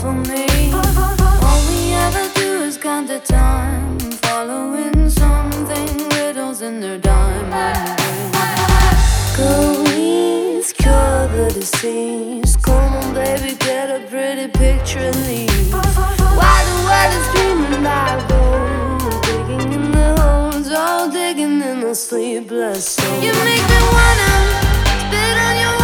for me. All we ever do is count the time, following something riddles in their diamond. Please cure the disease. Come on, baby, get a pretty picture and leave. Why the world is dreaming like gold, digging in the holes, all digging in the sleepless soul. You make me wanna spit on your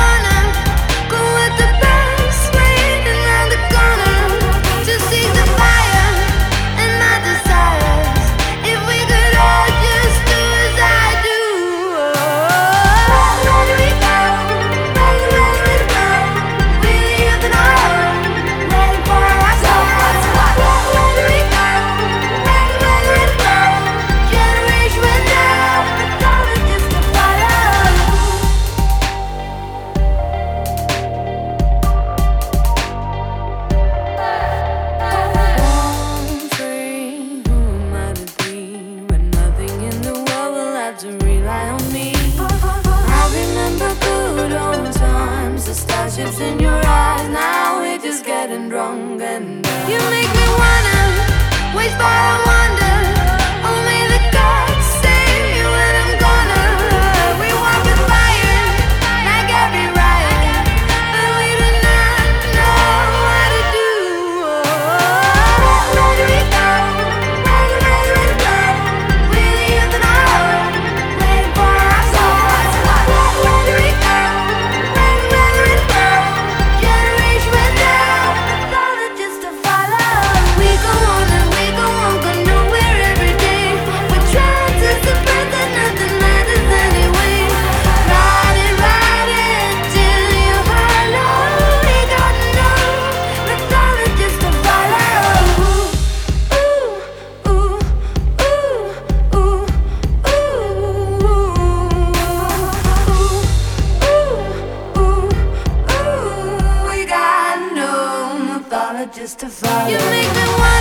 and wrong and You make me wanna waste all justify You make me want